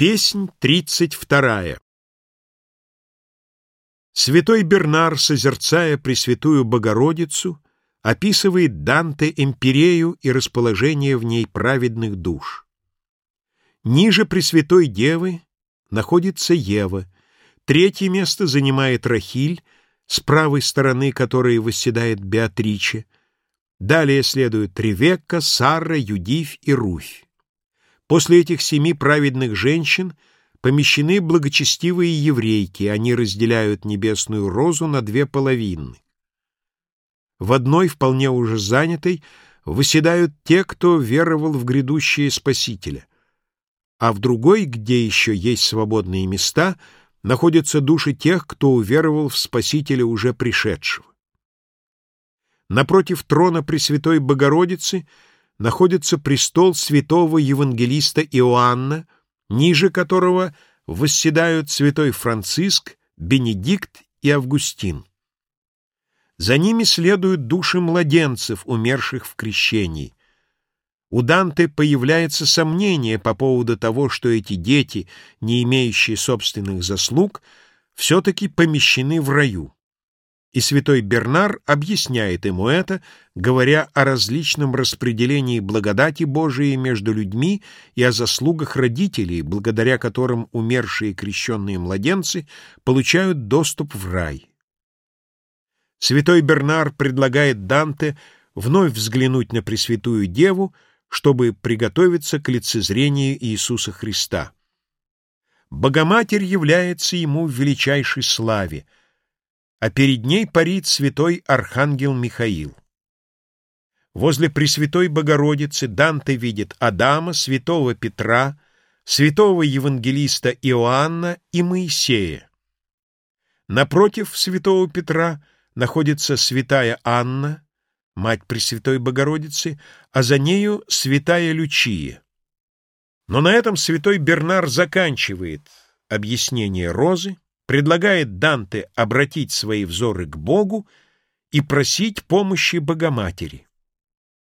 Песнь тридцать вторая Святой Бернар, созерцая Пресвятую Богородицу, описывает Данте Эмпирею и расположение в ней праведных душ. Ниже Пресвятой Девы находится Ева, третье место занимает Рахиль, с правой стороны которой восседает Беатриче, далее следуют Ревекка, Сара, Юдивь и Руфь. После этих семи праведных женщин помещены благочестивые еврейки, они разделяют небесную розу на две половины. В одной, вполне уже занятой, выседают те, кто веровал в грядущее Спасителя, а в другой, где еще есть свободные места, находятся души тех, кто уверовал в Спасителя уже пришедшего. Напротив трона Пресвятой Богородицы — находится престол святого евангелиста Иоанна, ниже которого восседают святой Франциск, Бенедикт и Августин. За ними следуют души младенцев, умерших в крещении. У Данте появляется сомнение по поводу того, что эти дети, не имеющие собственных заслуг, все-таки помещены в раю. И святой Бернар объясняет ему это, говоря о различном распределении благодати Божией между людьми и о заслугах родителей, благодаря которым умершие крещенные младенцы получают доступ в рай. Святой Бернар предлагает Данте вновь взглянуть на Пресвятую Деву, чтобы приготовиться к лицезрению Иисуса Христа. Богоматерь является ему в величайшей славе — а перед ней парит святой архангел Михаил. Возле Пресвятой Богородицы Данте видит Адама, святого Петра, святого евангелиста Иоанна и Моисея. Напротив святого Петра находится святая Анна, мать Пресвятой Богородицы, а за нею святая Лючия. Но на этом святой Бернар заканчивает объяснение розы, предлагает Данте обратить свои взоры к Богу и просить помощи Богоматери,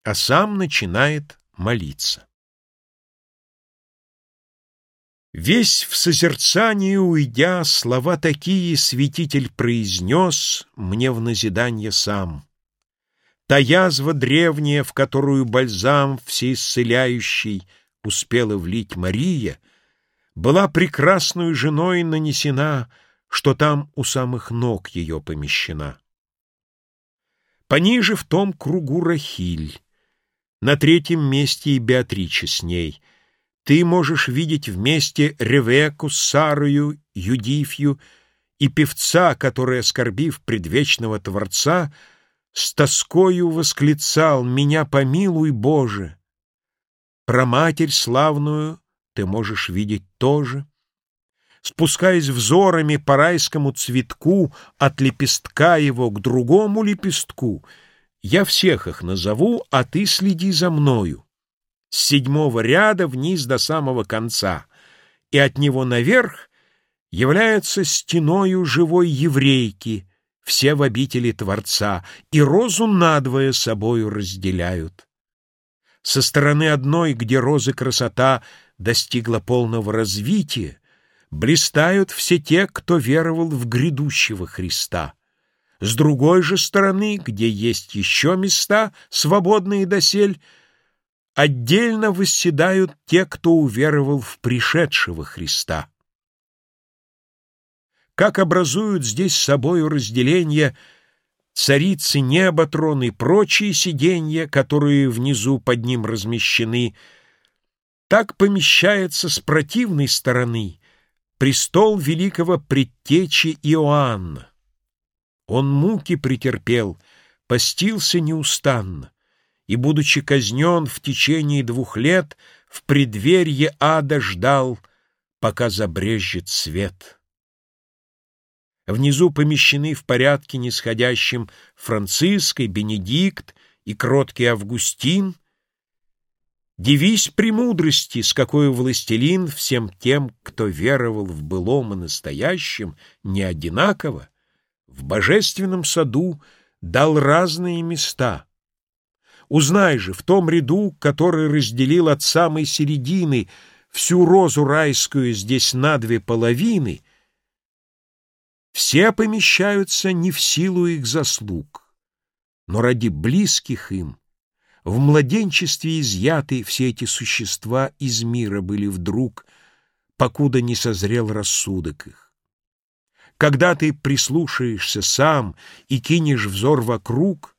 а сам начинает молиться. Весь в созерцании уйдя, слова такие святитель произнес мне в назидание сам. Та язва древняя, в которую бальзам всеисцеляющий успела влить Мария, была прекрасную женой нанесена — что там у самых ног ее помещена. Пониже в том кругу Рахиль, на третьем месте и Беатриче с ней. Ты можешь видеть вместе Ревеку, Сарою, Юдифью и певца, который, оскорбив предвечного Творца, с тоскою восклицал «Меня помилуй, Боже!» Про Матерь славную ты можешь видеть тоже спускаясь взорами по райскому цветку от лепестка его к другому лепестку, я всех их назову, а ты следи за мною. С седьмого ряда вниз до самого конца, и от него наверх является стеною живой еврейки, все в обители Творца, и розу надвое собою разделяют. Со стороны одной, где розы красота достигла полного развития, блистают все те, кто веровал в грядущего Христа. С другой же стороны, где есть еще места, свободные досель, отдельно восседают те, кто уверовал в пришедшего Христа. Как образуют здесь собою разделение царицы неба, трон и прочие сиденья, которые внизу под ним размещены, так помещается с противной стороны престол великого предтечи Иоанна. Он муки претерпел, постился неустанно, и, будучи казнен в течение двух лет, в преддверье ада ждал, пока забрежет свет. Внизу помещены в порядке нисходящем Франциск Бенедикт и кроткий Августин, Дивись премудрости, с какой властелин всем тем, кто веровал в былом и настоящем, не одинаково, в божественном саду дал разные места. Узнай же, в том ряду, который разделил от самой середины всю розу райскую здесь на две половины, все помещаются не в силу их заслуг, но ради близких им. В младенчестве изъяты все эти существа из мира были вдруг, покуда не созрел рассудок их. Когда ты прислушаешься сам и кинешь взор вокруг,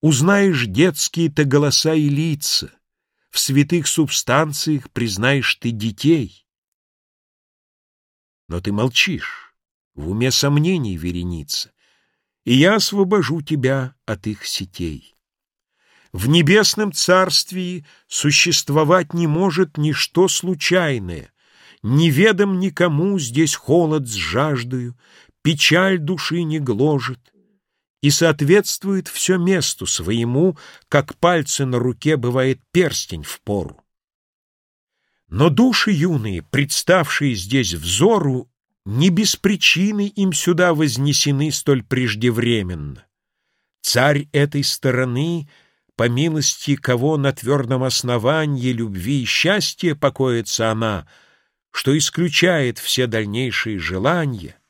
узнаешь детские-то голоса и лица, в святых субстанциях признаешь ты детей. Но ты молчишь, в уме сомнений вереница, и я освобожу тебя от их сетей. В небесном царствии существовать не может ничто случайное, неведом никому здесь холод с жаждою, печаль души не гложет, и соответствует все месту своему, как пальцы на руке бывает перстень в пору. Но души юные, представшие здесь взору, не без причины им сюда вознесены столь преждевременно. Царь этой стороны, по милости кого на твердом основании любви и счастья покоится она, что исключает все дальнейшие желания —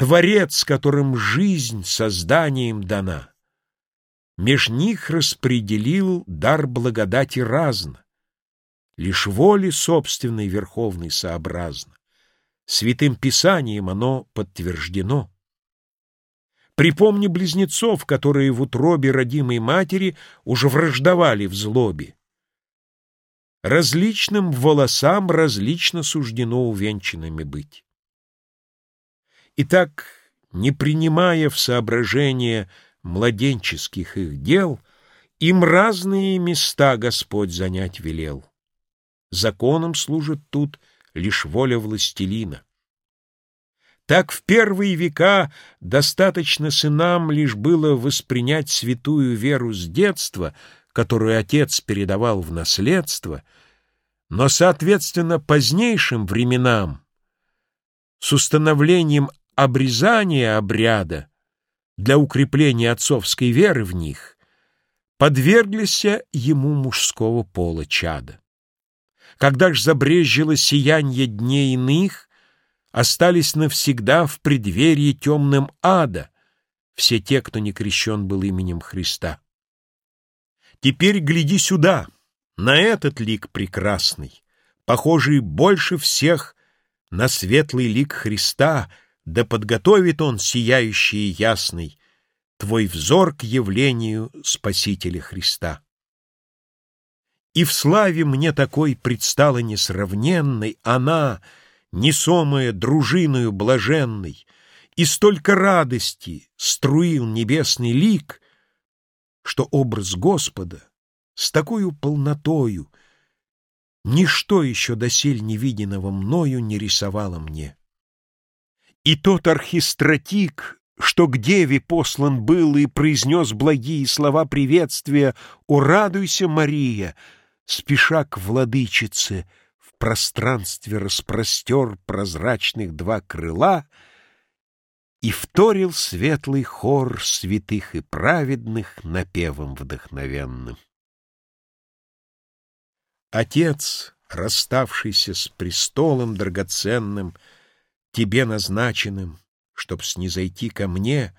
Творец, которым жизнь созданием дана. Меж них распределил дар благодати разно, Лишь воли собственной верховной сообразно. Святым Писанием оно подтверждено. Припомни близнецов, которые в утробе родимой матери уже враждовали в злобе. Различным волосам различно суждено увенчанными быть. Итак, не принимая в соображение младенческих их дел, им разные места Господь занять велел. Законом служит тут лишь воля властелина. Так в первые века достаточно сынам лишь было воспринять святую веру с детства, которую отец передавал в наследство, но, соответственно, позднейшим временам с установлением обрезания обряда для укрепления отцовской веры в них подверглись ему мужского пола чада. Когда ж забрежило сияние дней иных, остались навсегда в преддверии темным ада все те, кто не крещен был именем Христа. Теперь гляди сюда, на этот лик прекрасный, похожий больше всех на светлый лик Христа — да подготовит он, сияющий и ясный, твой взор к явлению Спасителя Христа. И в славе мне такой предстала несравненной она, несомая дружиною блаженной, и столько радости струил небесный лик, что образ Господа с такой полнотою ничто еще досель невиденного мною не рисовало мне. И тот архистратик, что к деве послан был и произнес благие слова приветствия «О, радуйся, Мария!» спеша к владычице, пространстве распростер прозрачных два крыла и вторил светлый хор святых и праведных напевом вдохновенным. Отец, расставшийся с престолом драгоценным, — тебе назначенным, чтоб снизойти ко мне,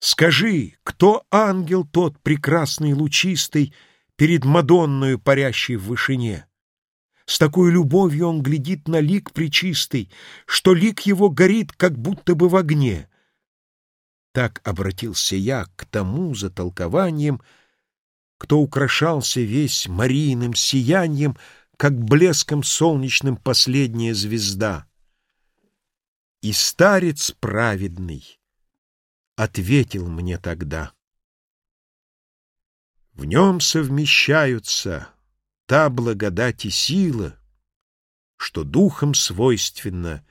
скажи, кто ангел тот прекрасный лучистый перед Мадонною парящей в вышине? С такой любовью он глядит на лик причистый, что лик его горит, как будто бы в огне. Так обратился я к тому за толкованием, кто украшался весь Марийным сиянием, как блеском солнечным последняя звезда. И старец праведный ответил мне тогда. В нем совмещаются та благодать и сила, что духом свойственна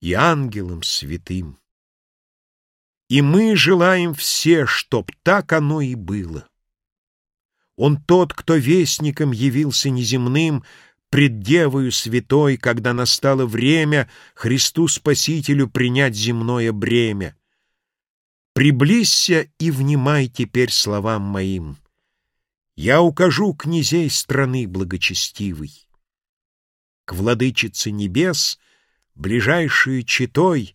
и ангелам святым. И мы желаем все, чтоб так оно и было. Он тот, кто вестником явился неземным, пред Девою Святой, когда настало время Христу Спасителю принять земное бремя. Приблизься и внимай теперь словам моим. Я укажу князей страны благочестивой. к владычице небес, ближайшую читой,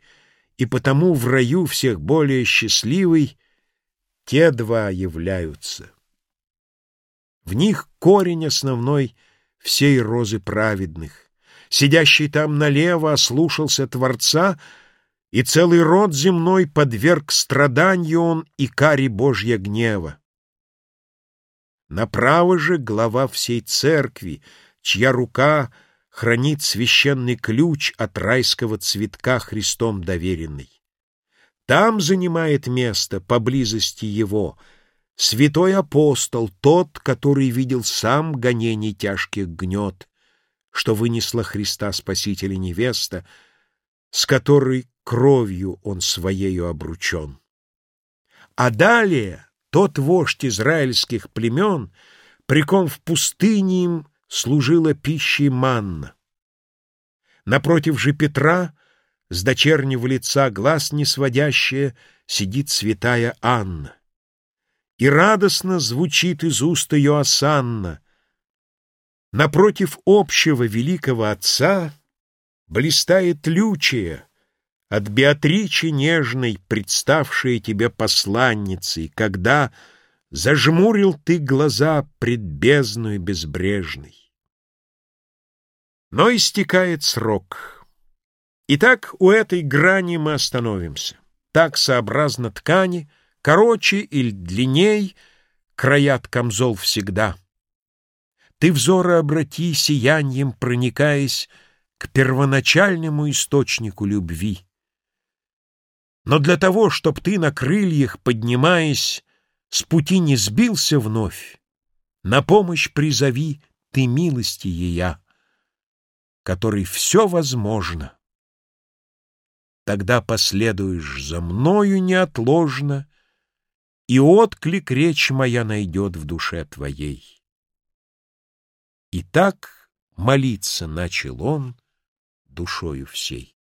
и потому в раю всех более счастливый те два являются. В них корень основной всей розы праведных. Сидящий там налево ослушался Творца, и целый род земной подверг страданию он и каре Божья гнева. Направо же глава всей церкви, чья рука хранит священный ключ от райского цветка Христом доверенный. Там занимает место, поблизости его, святой апостол, тот, который видел сам гонений тяжких гнет, что вынесла Христа Спасителя невеста, с которой кровью он своею обручен. А далее тот вождь израильских племен, приком в пустыне им служила пищей манна. Напротив же Петра, с дочернего лица глаз не сводящая, сидит святая Анна. И радостно звучит из уст ее осанна. Напротив общего великого Отца блистает лючия, от Беатричи нежной, представшая тебе посланницей, когда зажмурил ты глаза пред бездной безбрежной. Но истекает срок. Итак, у этой грани мы остановимся. Так, сообразно ткани, короче или длинней, краят камзол всегда. Ты взоры обрати, сиянием проникаясь к первоначальному источнику любви. Но для того, чтоб ты на крыльях, поднимаясь, с пути не сбился вновь, на помощь призови ты милости ея которой все возможно. Тогда последуешь за мною неотложно, И отклик речь моя найдет в душе твоей. И так молиться начал он душою всей.